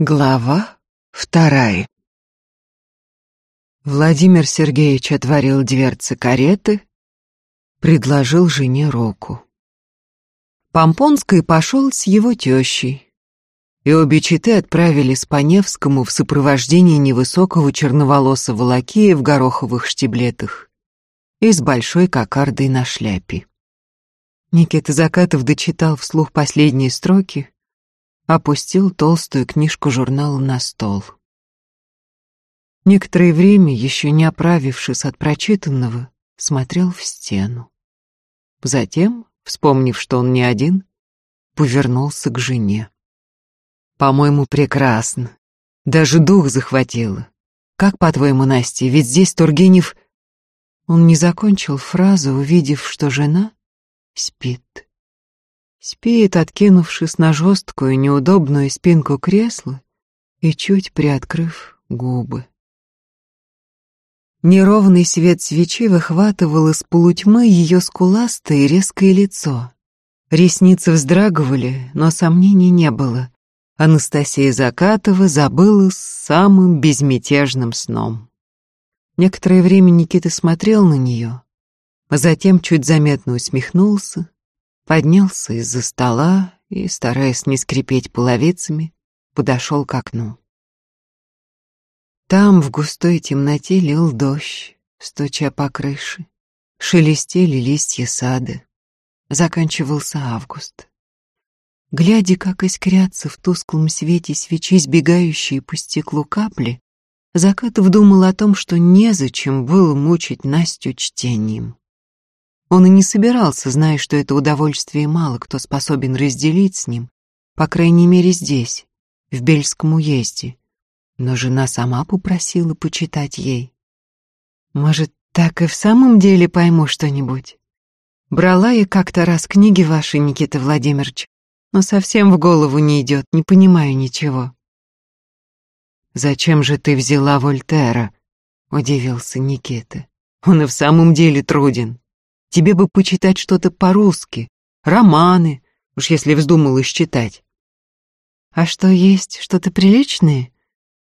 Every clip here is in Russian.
Глава вторая Владимир Сергеевич отворил дверцы кареты, предложил жене руку. Помпонский пошел с его тещей, и обе четы отправились по Невскому в сопровождении невысокого черноволосого лакея в гороховых штиблетах и с большой кокардой на шляпе. Никита Закатов дочитал вслух последние строки, опустил толстую книжку журнала на стол. Некоторое время, еще не оправившись от прочитанного, смотрел в стену. Затем, вспомнив, что он не один, повернулся к жене. «По-моему, прекрасно. Даже дух захватило. Как, по-твоему, Настя, ведь здесь Тургенев...» Он не закончил фразу, увидев, что жена спит. Спит, откинувшись на жесткую, неудобную спинку кресла и чуть приоткрыв губы. Неровный свет свечи выхватывал из полутьмы ее скуластое и резкое лицо. Ресницы вздрагивали, но сомнений не было. Анастасия Закатова забыла с самым безмятежным сном. Некоторое время Никита смотрел на нее, а затем чуть заметно усмехнулся, поднялся из-за стола и, стараясь не скрипеть половицами, подошел к окну. Там в густой темноте лил дождь, стуча по крыше. Шелестели листья сада. Заканчивался август. Глядя, как искрятся в тусклом свете свечи сбегающие по стеклу капли, Закатов думал о том, что незачем было мучить Настю чтением. Он и не собирался, зная, что это удовольствие мало кто способен разделить с ним, по крайней мере здесь, в Бельском уезде. Но жена сама попросила почитать ей. Может, так и в самом деле пойму что-нибудь? Брала я как-то раз книги ваши, Никита Владимирович, но совсем в голову не идет, не понимаю ничего. «Зачем же ты взяла Вольтера?» — удивился Никита. «Он и в самом деле труден. Тебе бы почитать что-то по-русски, романы, уж если вздумалось читать. А что есть, что-то приличное?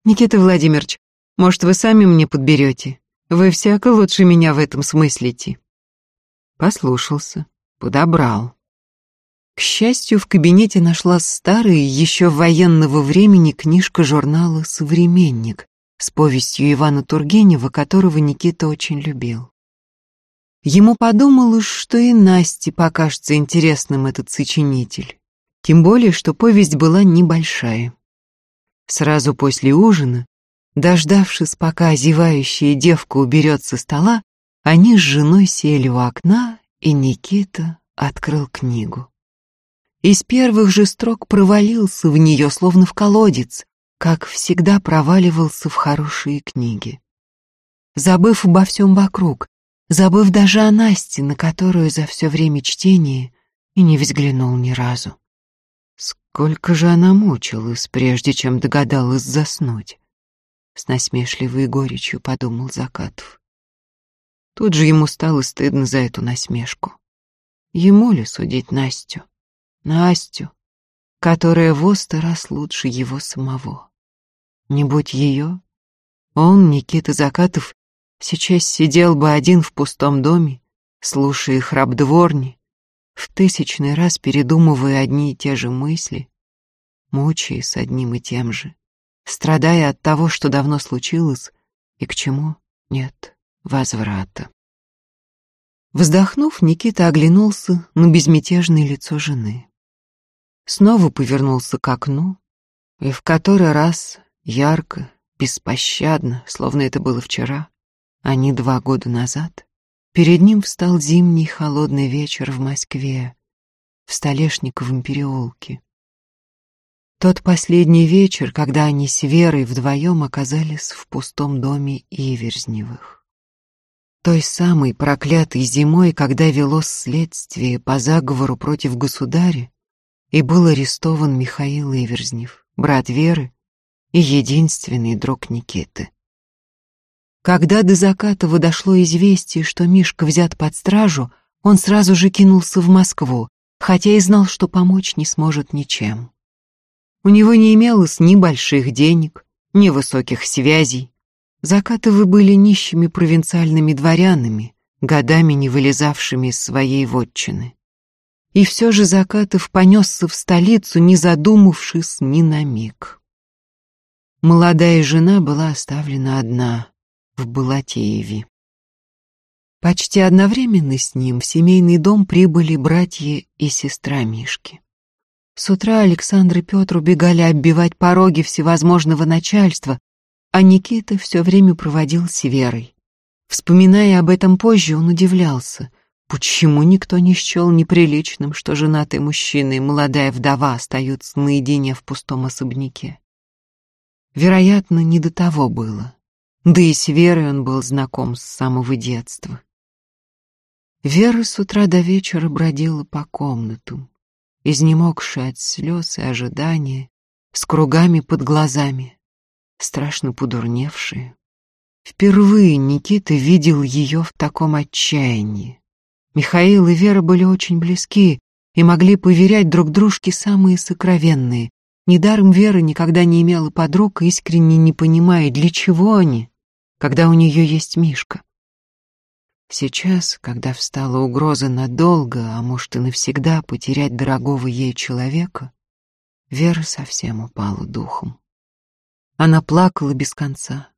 Никита Владимирович, может, вы сами мне подберете? Вы всяко лучше меня в этом смыслите. Послушался, подобрал. К счастью, в кабинете нашла старая, еще военного времени книжка журнала «Современник» с повестью Ивана Тургенева, которого Никита очень любил. Ему подумалось, что и Насте покажется интересным этот сочинитель. Тем более, что повесть была небольшая. Сразу после ужина, дождавшись, пока зевающая девка уберет со стола, они с женой сели у окна, и Никита открыл книгу. Из первых же строк провалился в нее, словно в колодец, как всегда проваливался в хорошие книги. Забыв обо всем вокруг, забыв даже о Насте, на которую за все время чтения и не взглянул ни разу. Сколько же она мучилась, прежде чем догадалась заснуть. С насмешливой горечью подумал Закатов. Тут же ему стало стыдно за эту насмешку. Ему ли судить Настю? Настю, которая в сто раз лучше его самого. Не будь ее, он, Никита Закатов, сейчас сидел бы один в пустом доме, слушая храп дворни, в тысячный раз передумывая одни и те же мысли, мучаясь одним и тем же, страдая от того, что давно случилось и к чему нет возврата. Вздохнув, Никита оглянулся на безмятежное лицо жены. Снова повернулся к окну, и в который раз ярко, беспощадно, словно это было вчера, не два года назад, перед ним встал зимний холодный вечер в Москве, в Столешниковом переулке. Тот последний вечер, когда они с Верой вдвоем оказались в пустом доме Иверзневых. Той самой проклятой зимой, когда велось следствие по заговору против государя, и был арестован Михаил Иверзнев, брат Веры и единственный друг Никиты. Когда до Закатова дошло известие, что Мишка взят под стражу, он сразу же кинулся в Москву, хотя и знал, что помочь не сможет ничем. У него не имелось ни больших денег, ни высоких связей. Закатовы были нищими провинциальными дворянами, годами не вылезавшими из своей вотчины. И все же Закатов понесся в столицу, не задумавшись ни на миг. Молодая жена была оставлена одна в Балатееве. Почти одновременно с ним в семейный дом прибыли братья и сестра Мишки. С утра Александр и Петр убегали оббивать пороги всевозможного начальства, а Никита все время проводил с Верой. Вспоминая об этом позже, он удивлялся, почему никто не счел неприличным, что женатый мужчина и молодая вдова остаются наедине в пустом особняке. Вероятно, не до того было. Да и с Верой он был знаком с самого детства. Вера с утра до вечера бродила по комнатам, изнемогшая от слез и ожидания, с кругами под глазами, страшно подурневшая. Впервые Никита видел ее в таком отчаянии. Михаил и Вера были очень близки и могли поверять друг дружке самые сокровенные. Недаром Вера никогда не имела подруг, искренне не понимая, для чего они, когда у нее есть Мишка. Сейчас, когда встала угроза надолго, а может и навсегда потерять дорогого ей человека, Вера совсем упала духом. Она плакала без конца,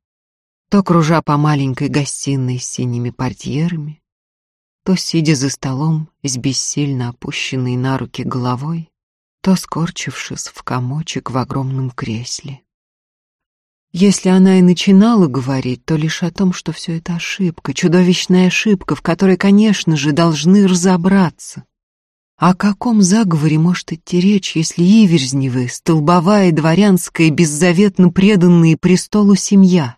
то кружа по маленькой гостиной с синими портьерами, то сидя за столом с бессильно опущенной на руки головой, то скорчившись в комочек в огромном кресле. Если она и начинала говорить, то лишь о том, что все это ошибка, чудовищная ошибка, в которой, конечно же, должны разобраться. О каком заговоре может идти речь, если Иверзневы, столбовая, дворянская, беззаветно преданные престолу семья?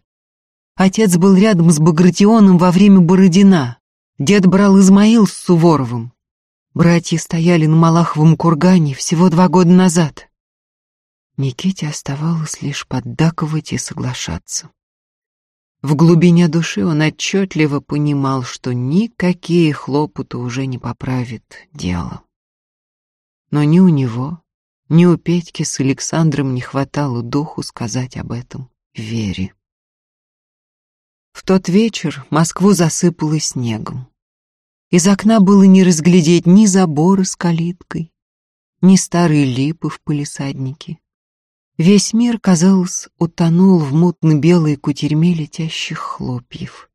Отец был рядом с Багратионом во время Бородина. Дед брал Измаил с Суворовым. Братья стояли на Малаховом кургане всего два года назад. Никите оставалось лишь поддакивать и соглашаться. В глубине души он отчетливо понимал, что никакие хлопоты уже не поправят дело. Но ни у него, ни у Петьки с Александром не хватало духу сказать об этом Вере. В тот вечер Москву засыпало снегом. Из окна было не разглядеть ни забора с калиткой, ни старые липы в палисаднике. Весь мир, казалось, утонул в мутно-белой кутерьме летящих хлопьев.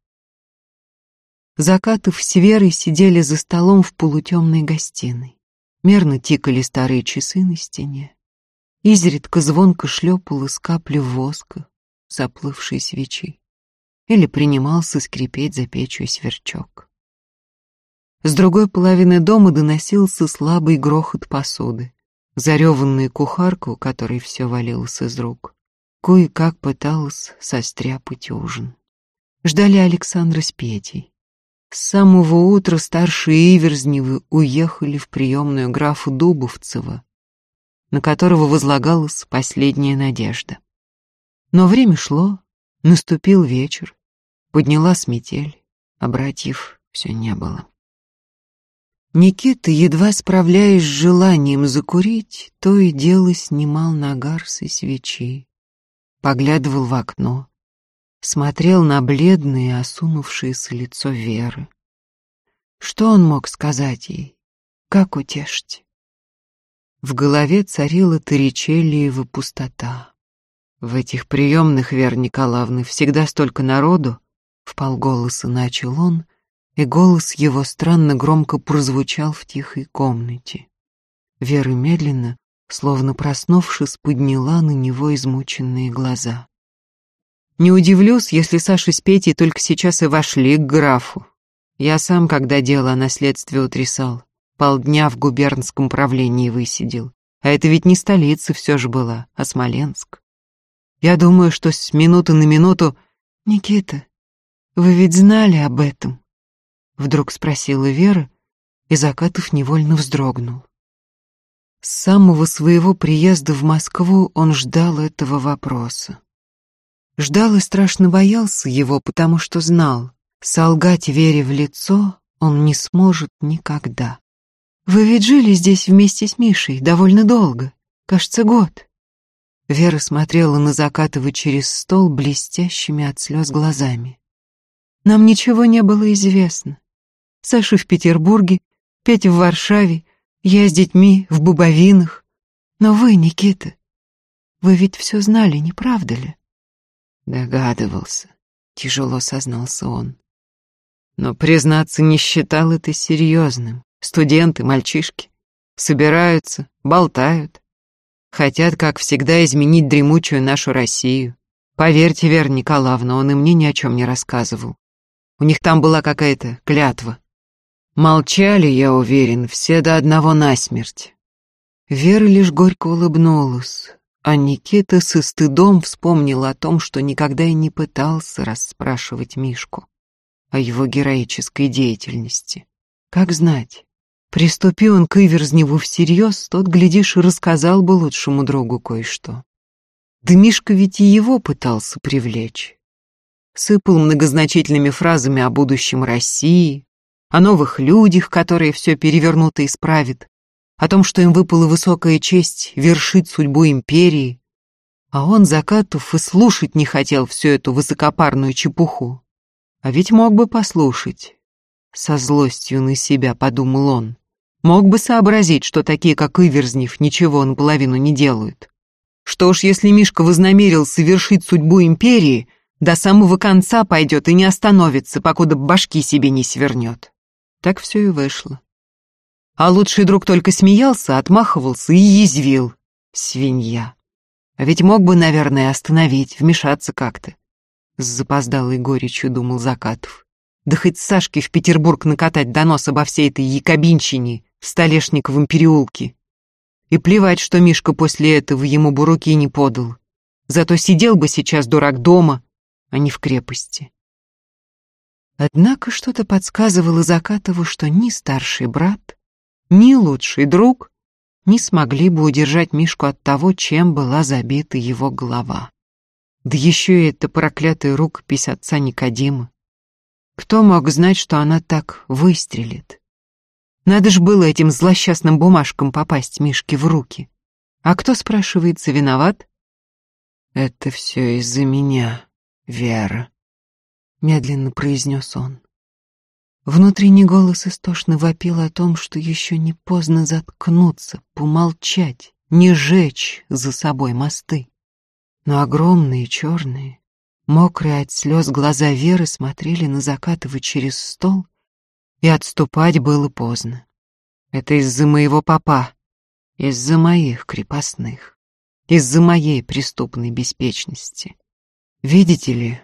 Закатов с Верой сидели за столом в полутемной гостиной. Мерно тикали старые часы на стене. Изредка звонко шлепал из капли воска, заплывшей свечи. Или принимался скрипеть за печью сверчок. С другой половины дома доносился слабый грохот посуды зареванную кухарку, которой все валилось из рук. Кое-как пыталась состряпать ужин. Ждали Александра с Петей. С самого утра старшие Иверзневы уехали в приемную графа Дубовцева, на которого возлагалась последняя надежда. Но время шло, наступил вечер, поднялась метель, а братьев все не было. Никита, едва справляясь с желанием закурить, то и дело снимал нагар со свечи, поглядывал в окно, смотрел на бледное, осунувшееся лицо Веры. Что он мог сказать ей? Как утешить? В голове царила Торричеллиева пустота. В этих приемных Веры Николаевны всегда столько народу, вполголоса начал он, и голос его странно громко прозвучал в тихой комнате. Вера медленно, словно проснувшись, подняла на него измученные глаза. «Не удивлюсь, если Саша с Петей только сейчас и вошли к графу. Я сам, когда дело о наследстве утрясал, полдня в губернском правлении высидел. А это ведь не столица все же была, а Смоленск. Я думаю, что с минуты на минуту... Никита, вы ведь знали об этом?» Вдруг спросила Вера, и Закатов невольно вздрогнул. С самого своего приезда в Москву он ждал этого вопроса. Ждал и страшно боялся его, потому что знал, солгать Вере в лицо он не сможет никогда. «Вы ведь жили здесь вместе с Мишей довольно долго, кажется, год. Вера смотрела на Закатова через стол блестящими от слез глазами. Нам ничего не было известно. Саша в Петербурге, Петя в Варшаве, я с детьми в Бубовинах. Но вы, Никита, вы ведь все знали, не правда ли? Догадывался, тяжело сознался он. Но, признаться, не считал это серьезным. Студенты, мальчишки, собираются, болтают. Хотят, как всегда, изменить дремучую нашу Россию. Поверьте, Вера Николаевна, он и мне ни о чем не рассказывал. У них там была какая-то клятва. Молчали, я уверен, все до одного насмерть. Вера лишь горько улыбнулась, а Никита со стыдом вспомнил о том, что никогда и не пытался расспрашивать Мишку о его героической деятельности. Как знать, приступи он к Иверзневу всерьез, тот, глядишь, и рассказал бы лучшему другу кое-что. Да Мишка ведь и его пытался привлечь. Сыпал многозначительными фразами о будущем России, о новых людях, которые все перевернут и исправят, о том, что им выпала высокая честь вершить судьбу империи, а он, Закатов, и слушать не хотел всю эту высокопарную чепуху. А ведь мог бы послушать. Со злостью на себя подумал он. Мог бы сообразить, что такие, как Иверзнев, ничего наполовину не делают. Что уж если Мишка вознамерил совершить судьбу империи, до самого конца пойдет и не остановится, покуда башки себе не свернет. Так все и вышло. А лучший друг только смеялся, отмахивался и язвил. Свинья. А ведь мог бы, наверное, остановить, вмешаться как-то. С запоздалой горечью думал Закатов. Да хоть Сашке в Петербург накатать донос обо всей этой якобинщине в Столешниковом переулке. И плевать, что Мишка после этого ему буруки не подал. Зато сидел бы сейчас дурак дома, а не в крепости. Однако что-то подсказывало Закатову, что ни старший брат, ни лучший друг не смогли бы удержать Мишку от того, чем была забита его голова. Да еще и эта проклятая рукопись отца Никодима. Кто мог знать, что она так выстрелит? Надо ж было этим злосчастным бумажкам попасть Мишке в руки. А кто, спрашивается, виноват? Это все из-за меня, Вера медленно произнес он. Внутренний голос истошно вопил о том, что еще не поздно заткнуться, помолчать, не жечь за собой мосты. Но огромные черные, мокрые от слез глаза Веры смотрели на Закатова через стол, и отступать было поздно. Это из-за моего папа, из-за моих крепостных, из-за моей преступной беспечности. Видите ли,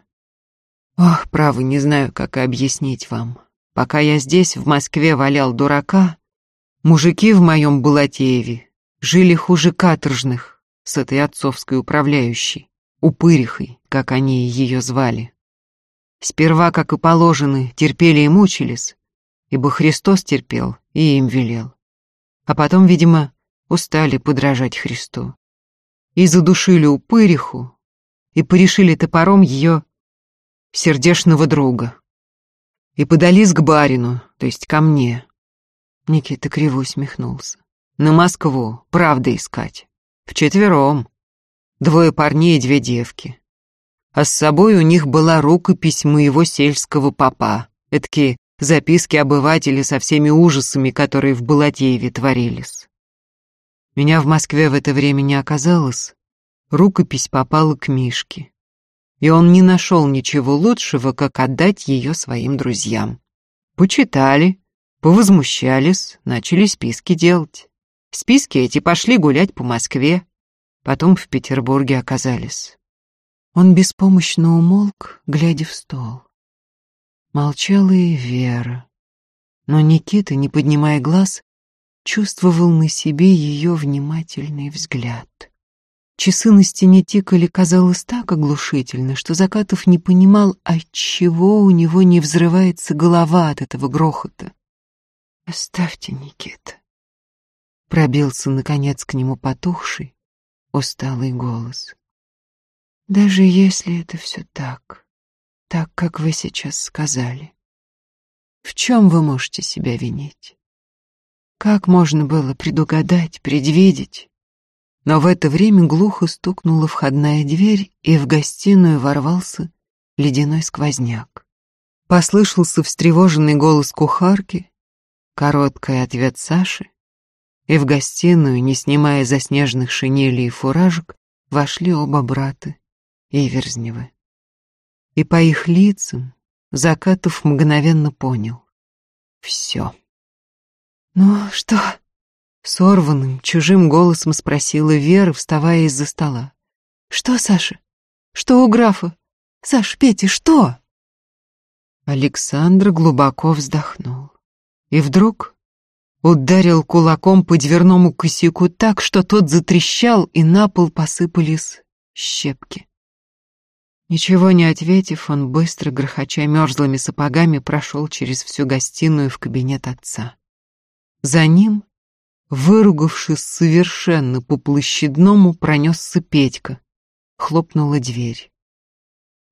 Ох, право, не знаю, как объяснить вам. Пока я здесь, в Москве, валял дурака, мужики в моем Булатееве жили хуже каторжных с этой отцовской управляющей, упырихой, как они ее звали. Сперва, как и положено, терпели и мучились, ибо Христос терпел и им велел. А потом, видимо, устали подражать Христу. И задушили упыриху, и порешили топором ее сердешного друга. И подались к барину, то есть ко мне. Никита криво усмехнулся. На Москву, правда искать. Вчетвером. Двое парней и две девки. А с собой у них была рукопись моего сельского папа. Эдакие записки обывателей со всеми ужасами, которые в Балатееве творились. Меня в Москве в это время не оказалось. Рукопись попала к Мишке и он не нашел ничего лучшего, как отдать ее своим друзьям. Почитали, повозмущались, начали списки делать. Списки эти пошли гулять по Москве, потом в Петербурге оказались. Он беспомощно умолк, глядя в стол. Молчала и Вера, но Никита, не поднимая глаз, чувствовал на себе ее внимательный взгляд. Часы на стене тикали, казалось, так оглушительно, что Закатов не понимал, отчего у него не взрывается голова от этого грохота. «Оставьте, Никита», — пробился, наконец, к нему потухший, усталый голос. «Даже если это все так, так, как вы сейчас сказали, в чем вы можете себя винить? Как можно было предугадать, предвидеть?» Но в это время глухо стукнула входная дверь, и в гостиную ворвался ледяной сквозняк. Послышался встревоженный голос кухарки, короткий ответ Саши, и в гостиную, не снимая заснеженных шинелей и фуражек, вошли оба брата Иверзневы. И по их лицам Закатов мгновенно понял. Все. «Ну что?» — сорванным, чужим голосом спросила Вера, вставая из-за стола. «Что, Саша? Что у графа? Саш, Петя, что?» Александр глубоко вздохнул. И вдруг ударил кулаком по дверному косяку так, что тот затрещал, и на пол посыпались щепки. Ничего не ответив, он быстро, грохоча мерзлыми сапогами, прошел через всю гостиную в кабинет отца. За ним, выругавшись совершенно по-площадному, пронесся Петька. Хлопнула дверь.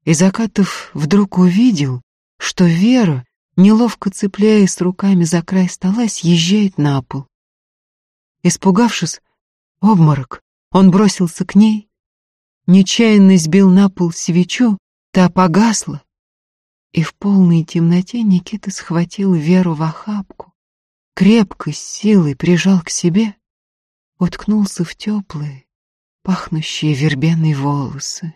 И Закатов вдруг увидел, что Вера, неловко цепляясь руками за край стола, съезжает на пол. Испугавшись, обморок, он бросился к ней, нечаянно сбил на пол свечу, та погасла, и в полной темноте Никита схватил Веру в охапку, крепко, с силой прижал к себе, уткнулся в теплые, пахнущие вербеной волосы.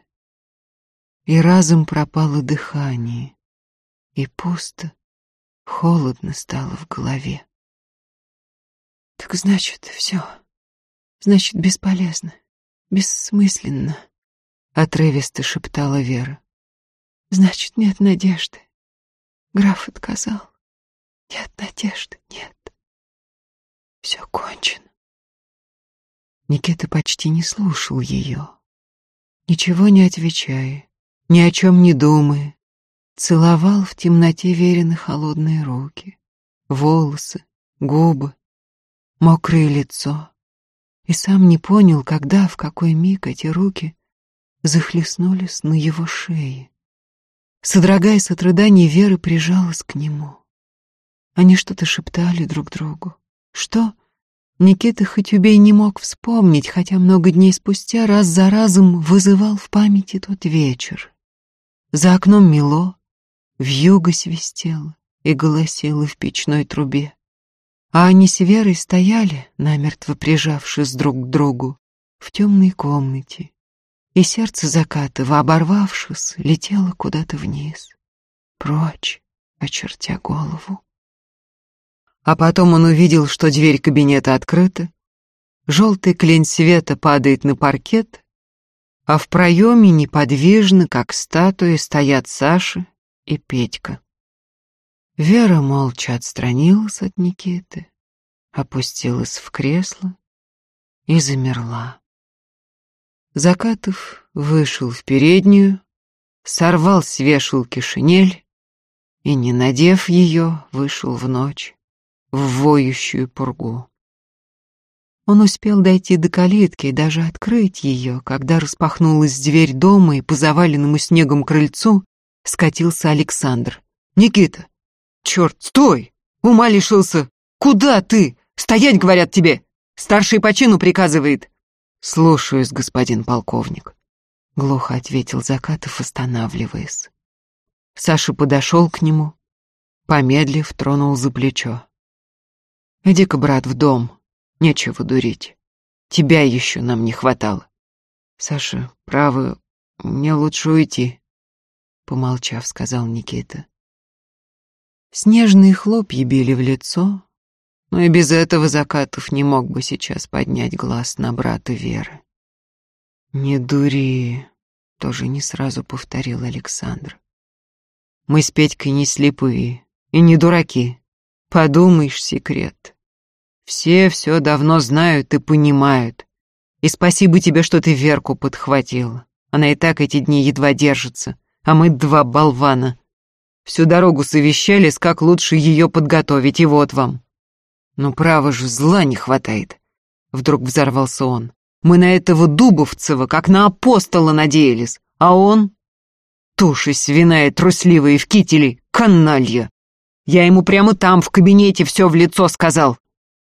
И разом пропало дыхание, и пусто, холодно стало в голове. Так значит, все, значит, бесполезно, бессмысленно. — отрывисто шептала Вера. «Значит, нет надежды. Граф отказал. Нет надежды, нет. Все кончено». Никита почти не слушал ее. Ничего не отвечая, ни о чем не думая, целовал в темноте верены холодные руки, волосы, губы, мокрое лицо. И сам не понял, когда, в какой миг эти руки захлестнулись на его шее. Содрогаясь от рыданий, Вера прижалась к нему. Они что-то шептали друг другу. Что? Никита хоть убей не мог вспомнить, хотя много дней спустя раз за разом вызывал в памяти тот вечер. За окном мело, вьюга свистела и голосила в печной трубе. А они с Верой стояли, намертво прижавшись друг к другу, в темной комнате, и сердце Закатова, оборвавшись, летело куда-то вниз, прочь, очертя голову. А потом он увидел, что дверь кабинета открыта, желтый клин света падает на паркет, а в проеме неподвижно, как статуи, стоят Саша и Петька. Вера молча отстранилась от Никиты, опустилась в кресло и замерла. Закатов вышел в переднюю, сорвал с вешалки шинель и, не надев ее, вышел в ночь, в воющую пургу. Он успел дойти до калитки и даже открыть ее, когда распахнулась дверь дома, и по заваленному снегом крыльцу скатился Александр. «Никита! Черт, стой! Ума лишился! Куда ты? Стоять, говорят тебе! Старший по чину приказывает!» «Слушаюсь, господин полковник», — глухо ответил Закатов, останавливаясь. Саша подошел к нему, помедлив, тронул за плечо. «Иди-ка, брат, в дом, нечего дурить. Тебя еще нам не хватало». «Саша, право, мне лучше уйти», — помолчав, сказал Никита. Снежные хлопья били в лицо, но и без этого Закатов не мог бы сейчас поднять глаз на брата Веры. «Не дури», — тоже не сразу повторил Александр. «Мы с Петькой не слепые и не дураки. Подумаешь, секрет. Все все давно знают и понимают. И спасибо тебе, что ты Верку подхватила. Она и так эти дни едва держится, а мы два болвана. Всю дорогу совещались, как лучше ее подготовить, и вот вам». «Ну, право же, зла не хватает!» Вдруг взорвался он. «Мы на этого Дубовцева, как на апостола, надеялись, а он...» Туши свиная, трусливая в кителе, каналья. Я ему прямо там, в кабинете, все в лицо сказал.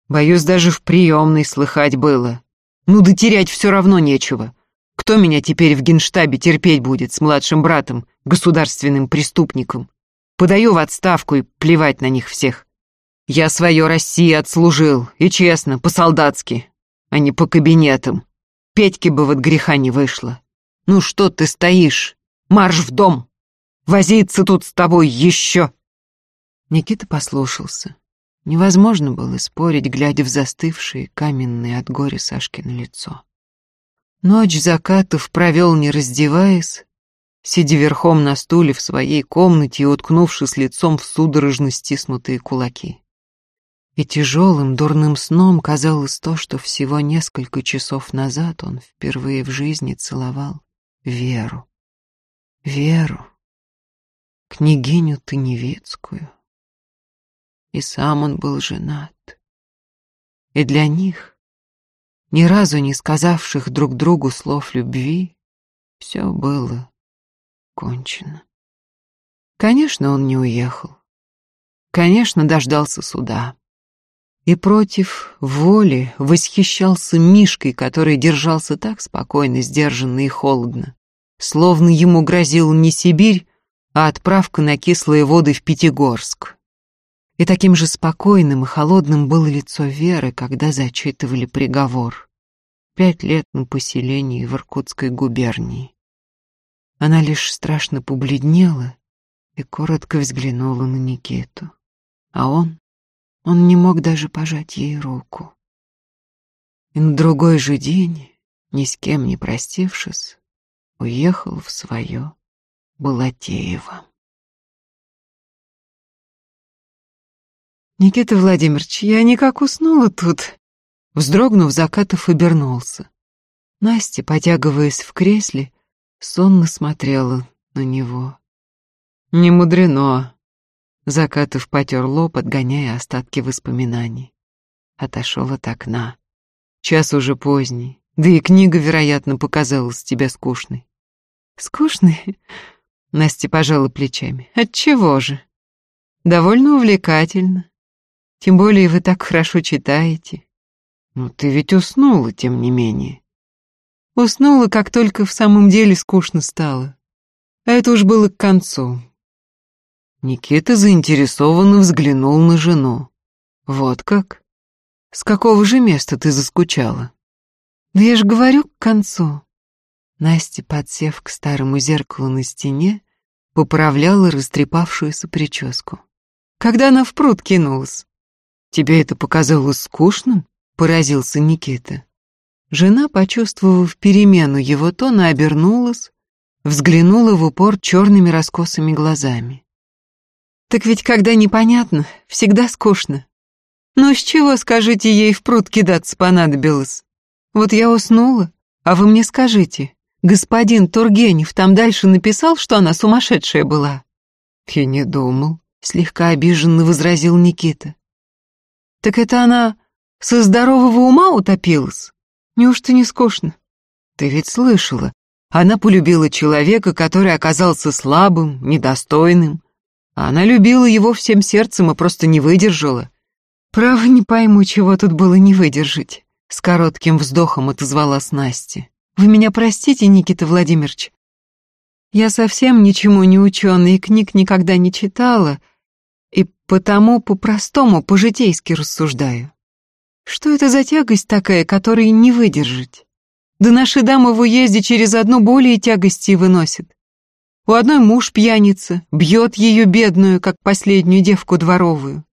Боюсь, даже в приемной слыхать было. Ну да терять все равно нечего. Кто меня теперь в генштабе терпеть будет с младшим братом, государственным преступником? Подаю в отставку и плевать на них всех. Я свое России отслужил, и честно, по-солдатски, а не по кабинетам. Петьке бы вот греха не вышло. Ну что ты стоишь? Марш в дом! Возиться тут с тобой еще!» Никита послушался. Невозможно было спорить, глядя в застывшее, каменное от горя Сашкино лицо. Ночь закатов провел, не раздеваясь, сидя верхом на стуле в своей комнате и уткнувшись лицом в судорожно стиснутые кулаки. И тяжелым, дурным сном казалось то, что всего несколько часов назад он впервые в жизни целовал Веру. Веру, княгиню Таневецкую. И сам он был женат. И для них, ни разу не сказавших друг другу слов любви, все было кончено. Конечно, он не уехал. Конечно, дождался суда. И против воли восхищался Мишкой, который держался так спокойно, сдержанно и холодно, словно ему грозил не Сибирь, а отправка на кислые воды в Пятигорск. И таким же спокойным и холодным было лицо Веры, когда зачитывали приговор. Пять лет на поселении в Иркутской губернии. Она лишь страшно побледнела и коротко взглянула на Никиту. А он, он не мог даже пожать ей руку. И на другой же день, ни с кем не простившись, уехал в свое Балатеево. «Никита Владимирович, я никак уснула тут», Вздрогнув, Закатов обернулся. Настя, потягиваясь в кресле, сонно смотрела на него. «Не мудрено», — Закатов потер лоб, отгоняя остатки воспоминаний. Отошел от окна. Час уже поздний, да и книга, вероятно, показалась тебе скучной. «Скучной?» — Настя пожала плечами. «Отчего же? Довольно увлекательно. Тем более вы так хорошо читаете. Ну, ты ведь уснула, тем не менее. Уснула, как только в самом деле скучно стало. А это уж было к концу. Никита заинтересованно взглянул на жену. Вот как? С какого же места ты заскучала? Да я же говорю, к концу. Настя, подсев к старому зеркалу на стене, поправляла растрепавшуюся прическу. Когда она в пруд кинулась. Тебе это показалось скучным? Поразился Никита. Жена, почувствовав перемену его тона, обернулась, взглянула в упор черными раскосыми глазами. «Так ведь когда непонятно, всегда скучно. Ну с чего, скажите, ей в пруд кидаться понадобилось? Вот я уснула, а вы мне скажите, господин Тургенев там дальше написал, что она сумасшедшая была?» «Я не думал», — слегка обиженно возразил Никита. «Так это она со здорового ума утопилась?» Неужто не скучно? Ты ведь слышала, она полюбила человека, который оказался слабым, недостойным. Она любила его всем сердцем и просто не выдержала. Право не пойму, чего тут было не выдержать. С коротким вздохом отозвалась Настя. Вы меня простите, Никита Владимирович. Я совсем ничему не ученый и книг никогда не читала, и потому по-простому, по-житейски рассуждаю. Что это за тягость такая, которой не выдержать? Да наши дамы в уезде через одну более тягости выносят. У одной муж пьяница, бьет ее бедную, как последнюю девку дворовую.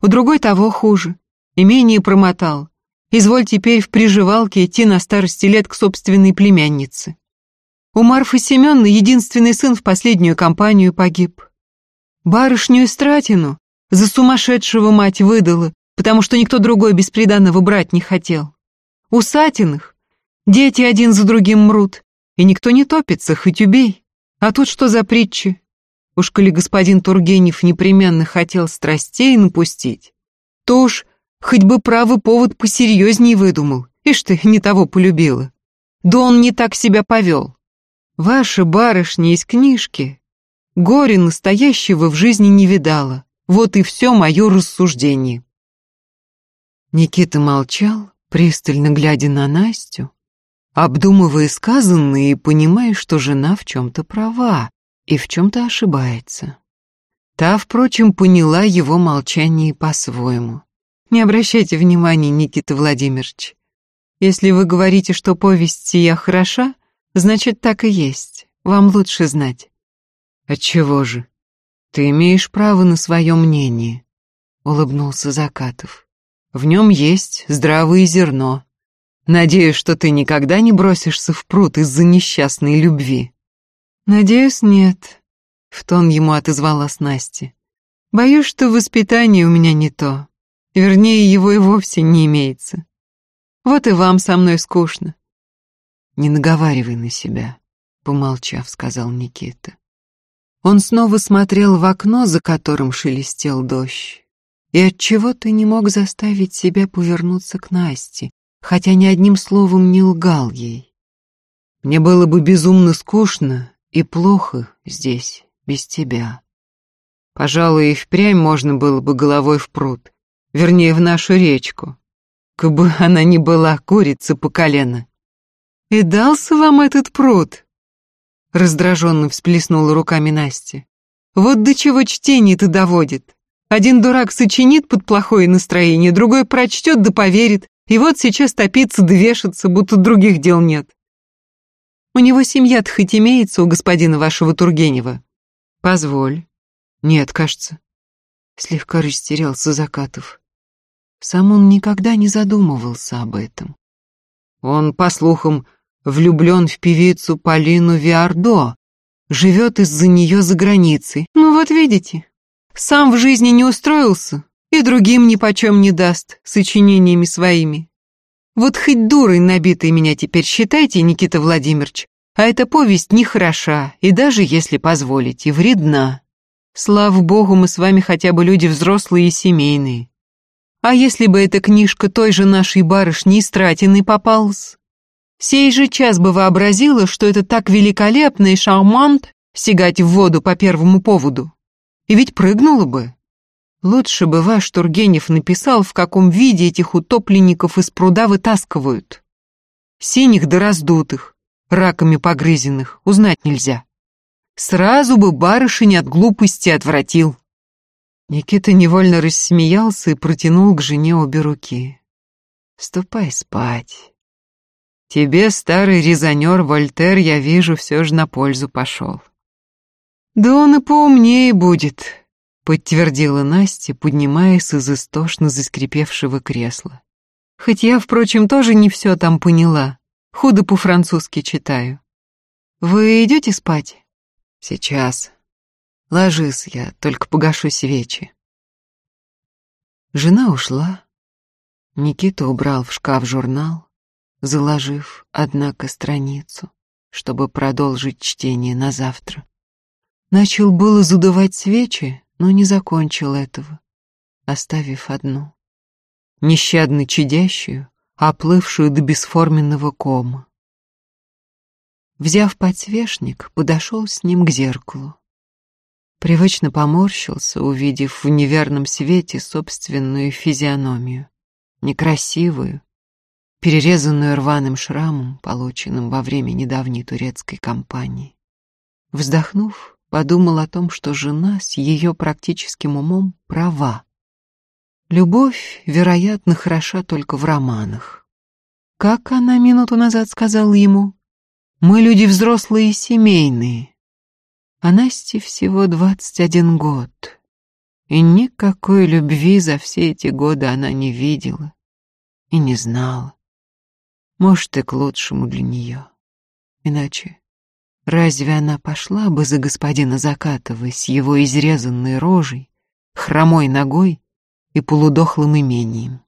У другой того хуже, имение промотал. Изволь теперь в приживалке идти на старости лет к собственной племяннице. У Марфы Семеновны единственный сын в последнюю компанию погиб. Барышню Истратину за сумасшедшего мать выдала, потому что никто другой бесприданного брать не хотел. У Сатиных дети один за другим мрут, и никто не топится, хоть убей. А тут что за притчи? Уж коли господин Тургенев непременно хотел страстей напустить, то уж хоть бы правый повод посерьезней выдумал. Ишь ты, не того полюбила. Да он не так себя повел. Ваша барышня из книжки горе настоящего в жизни не видала. Вот и все мое рассуждение. Никита молчал, пристально глядя на Настю, обдумывая сказанное и понимая, что жена в чем-то права и в чем-то ошибается. Та, впрочем, поняла его молчание по-своему. Не обращайте внимания, Никита Владимирович. Если вы говорите, что повесть сия хороша, значит, так и есть. Вам лучше знать. Отчего же? Ты имеешь право на свое мнение, улыбнулся Закатов. В нем есть здравое зерно. Надеюсь, что ты никогда не бросишься в пруд из-за несчастной любви. Надеюсь, нет, в тон ему отозвалась Настя. Боюсь, что воспитание у меня не то. Вернее, его и вовсе не имеется. Вот и вам со мной скучно. Не наговаривай на себя, помолчав, сказал Никита. Он снова смотрел в окно, за которым шелестел дождь, и от чего то не мог заставить себя повернуться к Насте, хотя ни одним словом не лгал ей. Мне было бы безумно скучно и плохо здесь, без тебя. Пожалуй, и впрямь можно было бы головой в пруд, вернее, в нашу речку, кабы она не была курица по колено. И дался вам этот пруд? Раздраженно всплеснула руками Настя. Вот до чего чтение-то доводит. Один дурак сочинит под плохое настроение, другой прочтет да поверит, и вот сейчас топится да вешаться, будто других дел нет. У него семья-то хоть имеется у господина вашего Тургенева? Позволь. Нет, кажется. Слегка растерялся Закатов. Сам он никогда не задумывался об этом. Он, по слухам, влюблен в певицу Полину Виардо, живет из-за нее за границей. Ну вот видите, сам в жизни не устроился и другим ни почем не даст сочинениями своими. Вот хоть дурой набитой меня теперь считайте, Никита Владимирович, а эта повесть нехороша и даже, если позволите, вредна. Слава богу, мы с вами хотя бы люди взрослые и семейные. А если бы эта книжка той же нашей барышни Истратиной попалась? Сей же час бы вообразила, что это так великолепно и шармант сигать в воду по первому поводу. И ведь прыгнула бы. Лучше бы ваш Тургенев написал, в каком виде этих утопленников из пруда вытаскивают. Синих да раздутых, раками погрызенных, узнать нельзя. Сразу бы барышень от глупости отвратил. Никита невольно рассмеялся и протянул к жене обе руки. «Ступай спать. Тебе, старый резонер Вольтер, я вижу, все же на пользу пошел». «Да он и поумнее будет», подтвердила Настя, поднимаясь из истошно заскрипевшего кресла. Хоть я, впрочем, тоже не все там поняла. Худо по-французски читаю. Вы идете спать? Сейчас. Ложись я, только погашу свечи. Жена ушла. Никита убрал в шкаф журнал, заложив, однако, страницу, чтобы продолжить чтение на завтра. Начал было задувать свечи, но не закончил этого, оставив одну, нещадно чадящую, оплывшую до бесформенного кома. Взяв подсвечник, подошел с ним к зеркалу. Привычно поморщился, увидев в неверном свете собственную физиономию, некрасивую, перерезанную рваным шрамом, полученным во время недавней турецкой кампании. Вздохнув, подумал о том, что жена с ее практическим умом права. Любовь, вероятно, хороша только в романах. Как она минуту назад сказала ему? Мы люди взрослые и семейные. А Насте всего двадцать один год. И никакой любви за все эти годы она не видела и не знала. Может, и к лучшему для нее. Иначе Разве она пошла бы за господина Закатова с его изрезанной рожей, хромой ногой и полудохлым имением?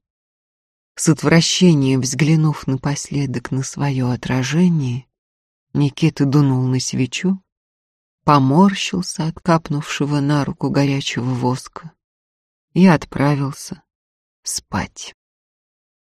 С отвращением взглянув напоследок на свое отражение, Никита дунул на свечу, поморщился от капнувшего на руку горячего воска и отправился спать.